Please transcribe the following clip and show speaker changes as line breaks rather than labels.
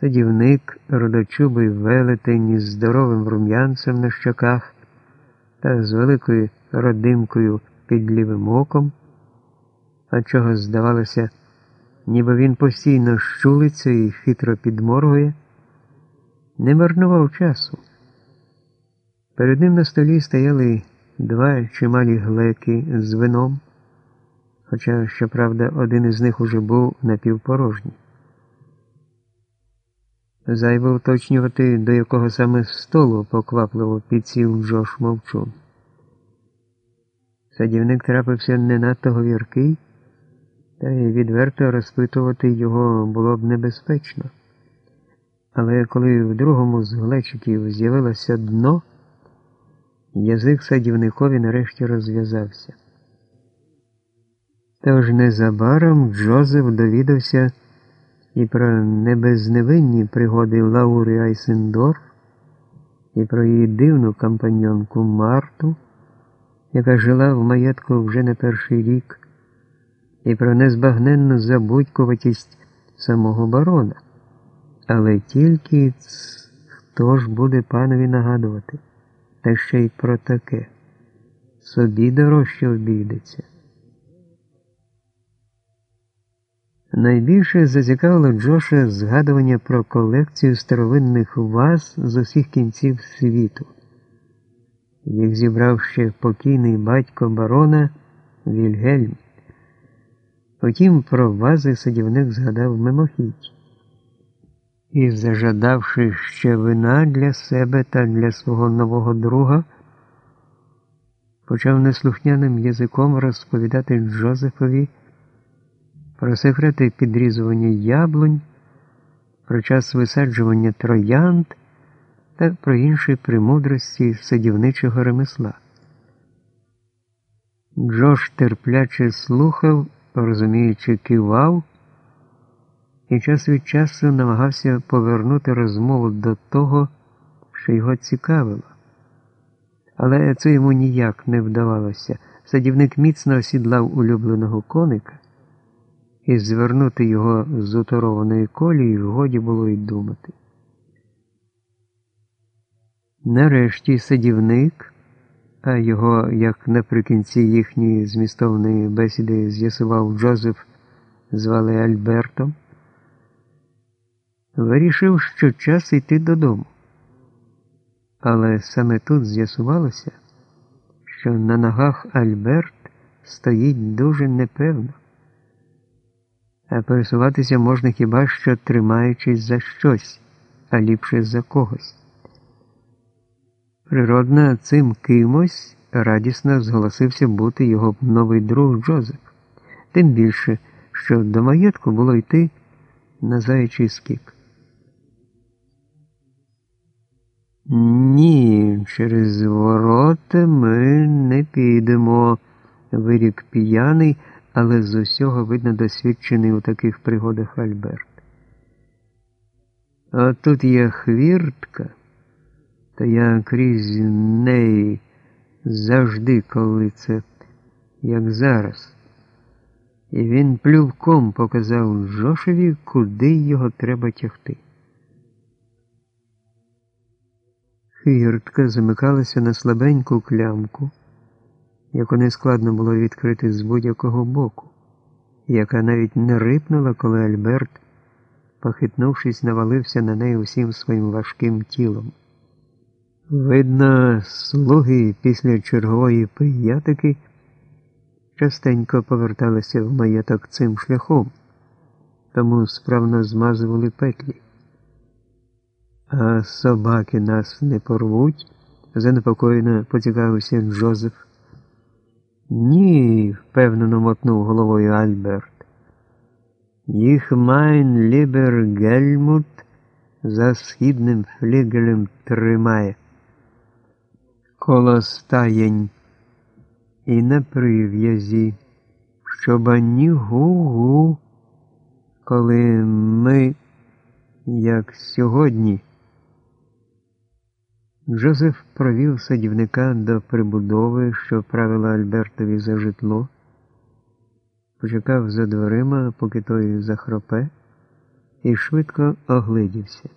Садівник, родочубий велетень із здоровим рум'янцем на щоках та з великою родимкою під лівим оком, а чого здавалося, ніби він постійно щулиться і хитро підморгує, не марнував часу. Перед ним на столі стояли два чималі глеки з вином, хоча, щоправда, один із них уже був напівпорожній. Зайве уточнювати, до якого саме столу поквапливо підсів Джош мовчун. Садівник трапився не надто говіркий, та й відверто розпитувати його було б небезпечно. Але коли в другому з глечиків з'явилося дно, язик садівникові нарешті розв'язався. Тож незабаром Джозеф довідався і про небезневинні пригоди Лаури Айсендорф, і про її дивну компаньонку Марту, яка жила в маєтку вже не перший рік, і про незбагненну забудькуватість самого барона. Але тільки хто ж буде панові нагадувати, та ще й про таке. Собі дорожче обійдеться. Найбільше зацікавило Джоша згадування про колекцію старовинних ваз з усіх кінців світу. Їх зібрав ще покійний батько барона Вільгельм. Потім про вази садівник згадав мимохідь. І, зажадавши ще вина для себе та для свого нового друга, почав неслухняним язиком розповідати Джозефові про секрети підрізування яблунь, про час висаджування троянд та про інші премудрості садівничого ремесла. Джош терпляче слухав, розуміючи, кивав, і час від часу намагався повернути розмову до того, що його цікавило. Але це йому ніяк не вдавалося. Садівник міцно осідлав улюбленого коника і звернути його з уторованої колії годі було й думати. Нарешті садівник, а його, як наприкінці їхньої змістовної бесіди з'ясував Джозеф, звали Альбертом, вирішив, що час йти додому. Але саме тут з'ясувалося, що на ногах Альберт стоїть дуже непевно а пересуватися можна хіба що тримаючись за щось, а ліпше за когось. Природно, цим кимось радісно зголосився бути його новий друг Джозеф, тим більше, що до маєтку було йти на заячий скік. Ні, через ворота ми не підемо, вирік п'яний але з усього видно досвідчений у таких пригодах Альберт. А тут є хвіртка, та я крізь неї завжди, коли це, як зараз. І він плювком показав Жошеві, куди його треба тягти. Хвіртка замикалася на слабеньку клямку яку нескладно було відкрити з будь-якого боку, яка навіть не рипнула, коли Альберт, похитнувшись, навалився на неї усім своїм важким тілом. Видно, слуги після чергової пиятики частенько поверталися в маєток цим шляхом, тому справно змазували петлі. А собаки нас не порвуть, занепокоєно поцікавився Джозеф. Ні, впевнено мотнув головою Альберт. Їх mein lieber Гельмут за східним флігелем тримає. Коло стаєнь і на прив'язі, щоб ані гу-гу, коли ми, як сьогодні, Джозеф провів садівника до прибудови, що правила Альбертові за житло, почекав за дверима, поки той захропе, і швидко оглидівся.